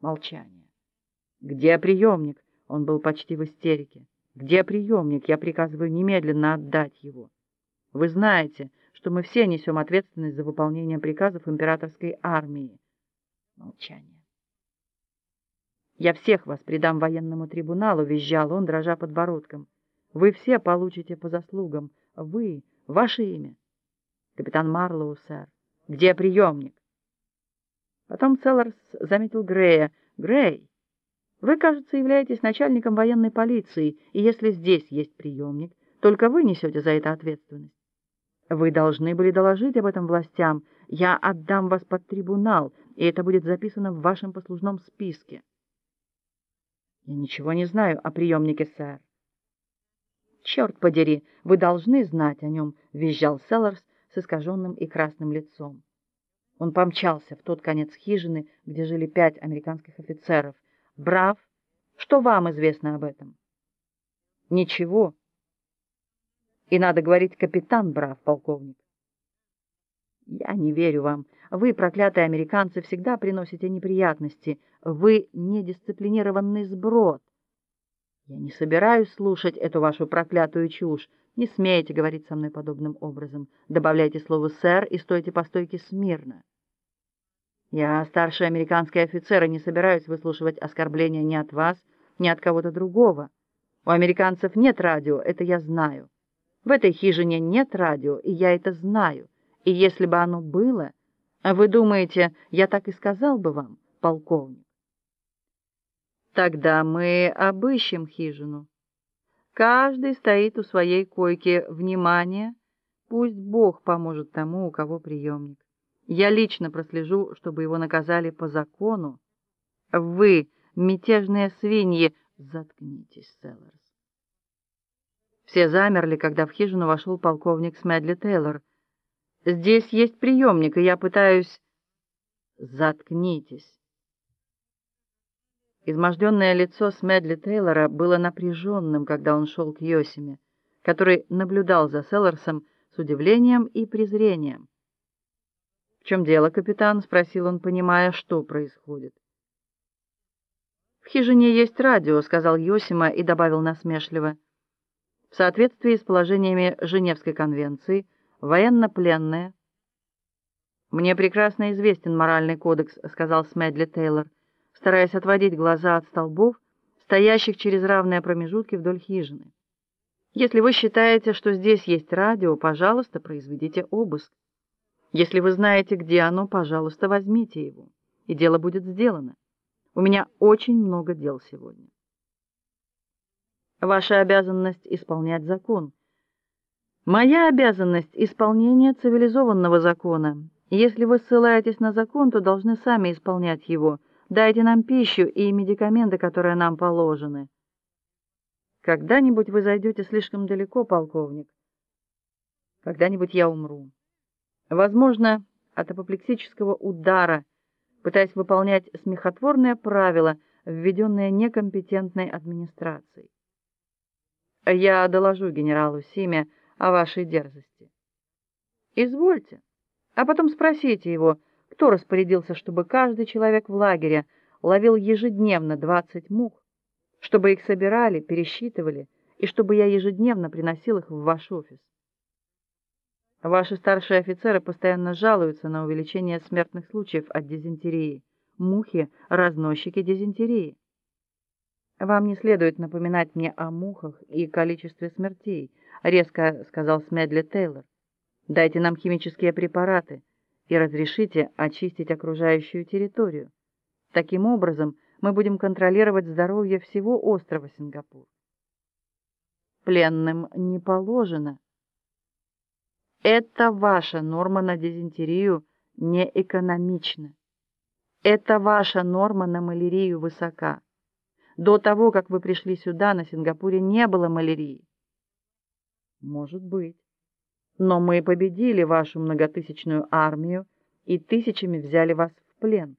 Молчание. Где приемник? Он был почти в истерике. Где приемник? Я приказываю немедленно отдать его. Вы знаете, что мы все несем ответственность за выполнение приказов императорской армии. Молчание. Я всех вас предам военному трибуналу, визжал он, дрожа подбородком. Вы все получите по заслугам. Вы, ваше имя. Капитан Марлоу, сэр. Где приемник? Потом Целларс заметил Грея. Грей, вы, кажется, являетесь начальником военной полиции, и если здесь есть приемник, только вы несете за это ответственность. Вы должны были доложить об этом властям. Я отдам вас под трибунал, и это будет записано в вашем послужном списке. Я ничего не знаю о приемнике, сэр. Черт подери, вы должны знать о нем, визжал Селларс с искаженным и красным лицом. Он помчался в тот конец хижины, где жили пять американских офицеров. Брав, что вам известно об этом? Ничего. И надо говорить капитан Брав, полковник. Я не верю вам. Вы, проклятые американцы, всегда приносите неприятности. Вы недисциплинированный сброд. Я не собираюсь слушать эту вашу проклятую чушь. Не смейте говорить со мной подобным образом. Добавляйте слово «сэр» и стойте по стойке смирно. Я старший американский офицер и не собираюсь выслушивать оскорбления ни от вас, ни от кого-то другого. У американцев нет радио, это я знаю. В этой хижине нет радио, и я это знаю. И если бы оно было, а вы думаете, я так и сказал бы вам, полковник? Тогда мы обыщем хижину. Каждый стоит у своей койки. Внимание! Пусть Бог поможет тому, у кого приемник. Я лично прослежу, чтобы его наказали по закону. Вы, мятежные свиньи, заткнитесь, Селлерс. Все замерли, когда в хижину вошел полковник Смедли Тейлор. Здесь есть приемник, и я пытаюсь... Заткнитесь. Изможденное лицо Смедли Тейлора было напряженным, когда он шел к Йосиме, который наблюдал за Селлерсом с удивлением и презрением. «В чем дело, капитан?» — спросил он, понимая, что происходит. «В хижине есть радио», — сказал Йосима и добавил насмешливо. «В соответствии с положениями Женевской конвенции, военнопленные...» «Мне прекрасно известен моральный кодекс», — сказал Смедли Тейлор стараясь отводить глаза от столбов, стоящих через равные промежутки вдоль хижины. Если вы считаете, что здесь есть радио, пожалуйста, произведите обыск. Если вы знаете, где оно, пожалуйста, возьмите его, и дело будет сделано. У меня очень много дел сегодня. Ваша обязанность исполнять закон. Моя обязанность исполнение цивилизованного закона. Если вы ссылаетесь на закон, то должны сами исполнять его. Дайте нам пищу и медикаменты, которые нам положены. Когда-нибудь вы зайдете слишком далеко, полковник. Когда-нибудь я умру. Возможно, от апоплексического удара, пытаясь выполнять смехотворные правила, введенные некомпетентной администрацией. Я доложу генералу Симе о вашей дерзости. Извольте, а потом спросите его, кто распорядился, чтобы каждый человек в лагере ловил ежедневно 20 мух, чтобы их собирали, пересчитывали, и чтобы я ежедневно приносил их в ваш офис? Ваши старшие офицеры постоянно жалуются на увеличение смертных случаев от дизентерии. Мухи — разносчики дизентерии. Вам не следует напоминать мне о мухах и количестве смертей, резко сказал Смедли Тейлор. Дайте нам химические препараты и разрешите очистить окружающую территорию. Таким образом, мы будем контролировать здоровье всего острова Сингапур. Пленным не положено. Это ваша норма на дизентерию не экономична. Это ваша норма на малярию высока. До того, как вы пришли сюда, на Сингапуре не было малярии. Может быть. Но мы победили вашу многотысячную армию и тысячами взяли вас в плен.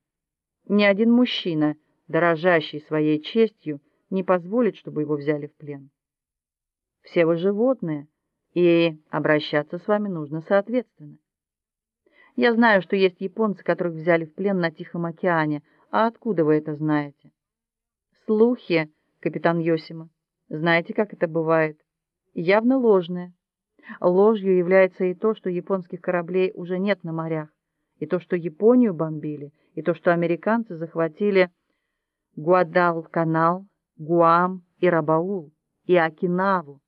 Ни один мужчина, дорожащий своей честью, не позволит, чтобы его взяли в плен. Все вы животные, и обращаться с вами нужно соответственно. Я знаю, что есть японцы, которых взяли в плен на Тихом океане, А откуда вы это знаете? Слухи, капитан Йосима. Знаете, как это бывает? Явно ложные. Ложью является и то, что японских кораблей уже нет на морях, и то, что Японию бомбили, и то, что американцы захватили Гуадалканал, Гуам и Рабаул, и Окинаву,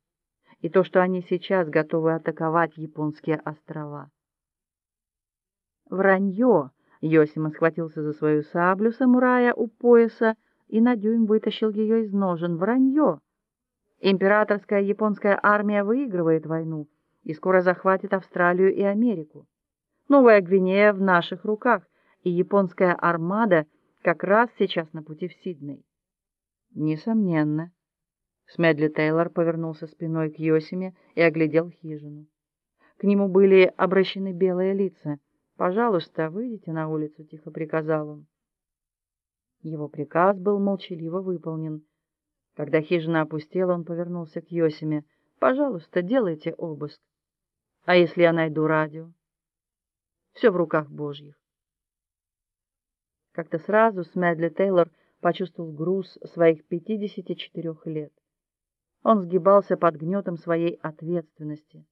и то, что они сейчас готовы атаковать японские острова. Вранье! Йосима схватился за свою саблю самурая у пояса и на дюйм вытащил ее из ножен. Вранье! Императорская японская армия выигрывает войну и скоро захватит Австралию и Америку. Новая Гвинея в наших руках, и японская армада как раз сейчас на пути в Сидней. Несомненно. Смедли Тейлор повернулся спиной к Йосиме и оглядел хижину. К нему были обращены белые лица. «Пожалуйста, выйдите на улицу», — тихо приказал он. Его приказ был молчаливо выполнен. Когда хижина опустела, он повернулся к Йосиме. «Пожалуйста, делайте обыск. А если я найду радио?» «Все в руках Божьих». Как-то сразу Смедли Тейлор почувствовал груз своих 54 лет. Он сгибался под гнетом своей ответственности.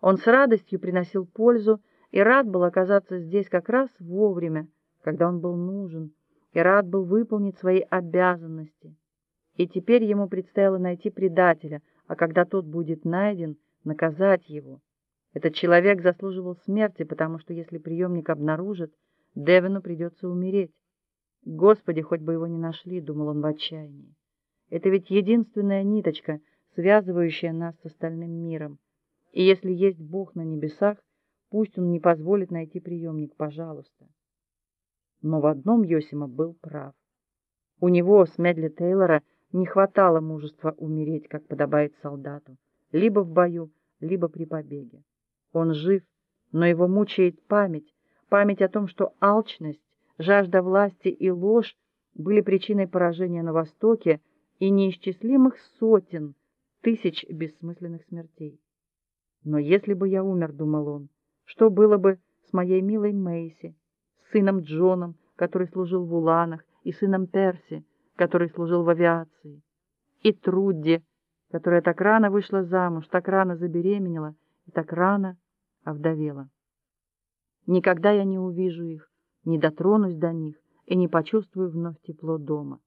Он с радостью приносил пользу и рад был оказаться здесь как раз вовремя, когда он был нужен, и рад был выполнить свои обязанности. И теперь ему предстояло найти предателя, а когда тот будет найден, наказать его. Этот человек заслуживал смерти, потому что если приемник обнаружит, Девину придется умереть. Господи, хоть бы его не нашли, думал он в отчаянии. Это ведь единственная ниточка, связывающая нас с остальным миром. И если есть Бог на небесах, пусть он не позволит найти приемник, пожалуйста. Но в одном Йосима был прав. У него, с Медли Тейлора, не хватало мужества умереть, как подобает солдату, либо в бою, либо при побеге. Он жив, но его мучает память, память о том, что алчность, жажда власти и ложь были причиной поражения на Востоке и неисчислимых сотен, тысяч бессмысленных смертей. Но если бы я умер, думал он, что было бы с моей милой Мэйси, с сыном Джоном, который служил в Уланах, и сыном Перси, который служил в авиации, и Трудди, которая так рано вышла замуж, так рано забеременела и так рано овдовела. Никогда я не увижу их, не дотронусь до них и не почувствую вновь тепло дома.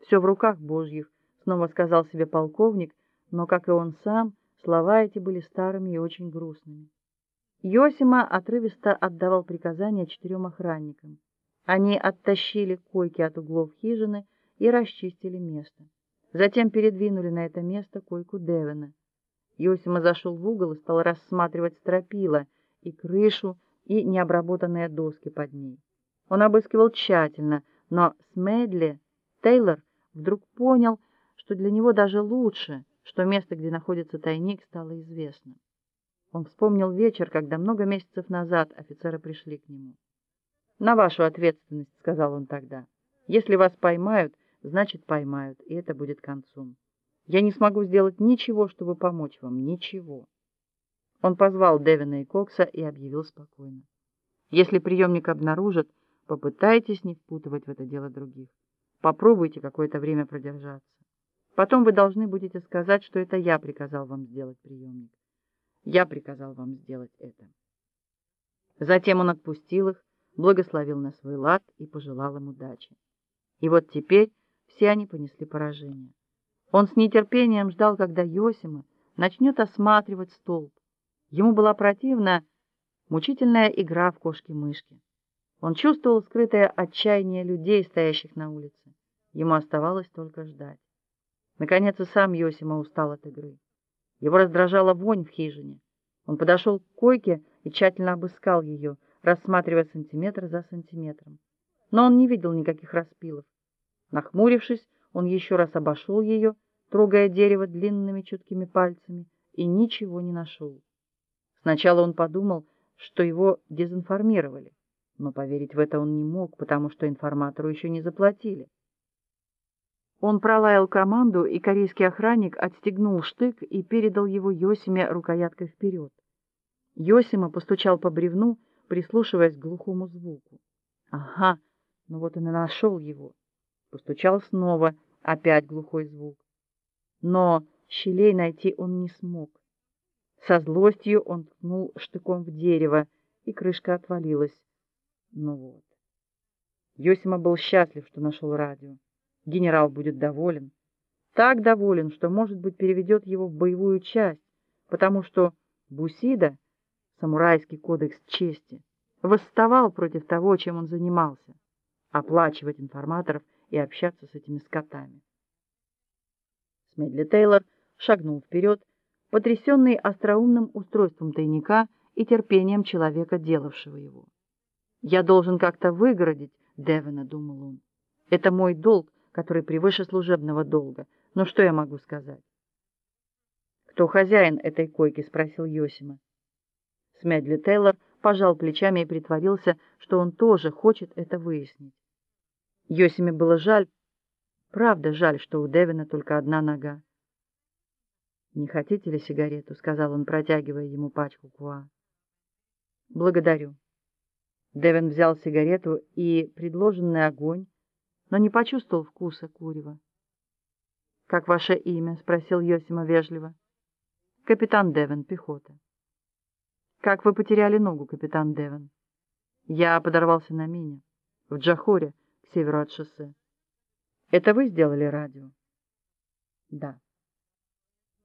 Все в руках Божьих, снова сказал себе полковник, но, как и он сам, слова эти были старыми и очень грустными. Йосима отрывисто отдавал приказания четырем охранникам. Они оттащили койки от углов хижины и расчистили место. Затем передвинули на это место койку Девина. Йосима зашел в угол и стал рассматривать стропила и крышу, и необработанные доски под ней. Он обыскивал тщательно, но Смедли Тейлор вдруг понял, что для него даже лучше, что место, где находится тайник, стало известно. Он вспомнил вечер, когда много месяцев назад офицеры пришли к нему. На вашу ответственность, сказал он тогда. Если вас поймают, значит поймают, и это будет концом. Я не смогу сделать ничего, чтобы помочь вам, ничего. Он позвал Девина и Кокса и объявил спокойно: если приемник обнаружат, попытайтесь не впутывать в это дело других. Попробуйте какое-то время продержаться. Потом вы должны будете сказать, что это я приказал вам сделать приемник. Я приказал вам сделать это. Затем он отпустил их благословил на свой лад и пожелал им удачи. И вот теперь все они понесли поражение. Он с нетерпением ждал, когда Йосима начнет осматривать столб. Ему была противна мучительная игра в кошки-мышки. Он чувствовал скрытое отчаяние людей, стоящих на улице. Ему оставалось только ждать. Наконец и сам Йосима устал от игры. Его раздражала вонь в хижине. Он подошел к койке и тщательно обыскал ее, рассматривая сантиметр за сантиметром. Но он не видел никаких распилов. Нахмурившись, он еще раз обошел ее, трогая дерево длинными чуткими пальцами, и ничего не нашел. Сначала он подумал, что его дезинформировали, но поверить в это он не мог, потому что информатору еще не заплатили. Он пролаял команду, и корейский охранник отстегнул штык и передал его Йосиме рукояткой вперед. Йосима постучал по бревну, прислушиваясь к глухому звуку. Ага, Ну вот он и нашел его. Постучал снова, опять глухой звук. Но щелей найти он не смог. Со злостью он ткнул штыком в дерево, и крышка отвалилась. Ну вот. Йосима был счастлив, что нашел радио. Генерал будет доволен. Так доволен, что, может быть, переведет его в боевую часть, потому что Бусида, самурайский кодекс чести, восставал против того, чем он занимался — оплачивать информаторов и общаться с этими скотами. Смедли Тейлор шагнул вперед, потрясенный остроумным устройством тайника и терпением человека, делавшего его. «Я должен как-то выгородить Девина», — думал он. «Это мой долг, который превыше служебного долга. Но что я могу сказать?» «Кто хозяин этой койки?» — спросил Йосима. Смедли Тейлор пожал плечами и притворился, что он тоже хочет это выяснить. Йосиме было жаль, правда жаль, что у Девина только одна нога. «Не хотите ли сигарету?» — сказал он, протягивая ему пачку куа. «Благодарю». Девин взял сигарету и предложенный огонь, но не почувствовал вкуса курева. «Как ваше имя?» — спросил Йосима вежливо. «Капитан Девин, пехота». «Как вы потеряли ногу, капитан Девин?» «Я подорвался на мине, в Джахоре, к северу от шоссе». «Это вы сделали радио?» «Да».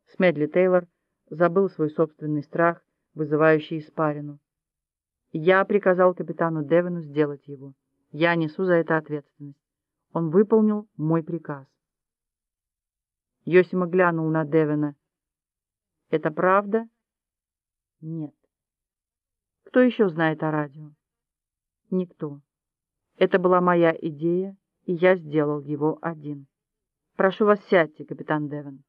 Смедли Тейлор забыл свой собственный страх, вызывающий испарину. Я приказал капитану Девину сделать его. Я несу за это ответственность. Он выполнил мой приказ. Йосима глянул на Девина. Это правда? Нет. Кто еще знает о радио? Никто. Это была моя идея, и я сделал его один. Прошу вас, сядьте, капитан Девин.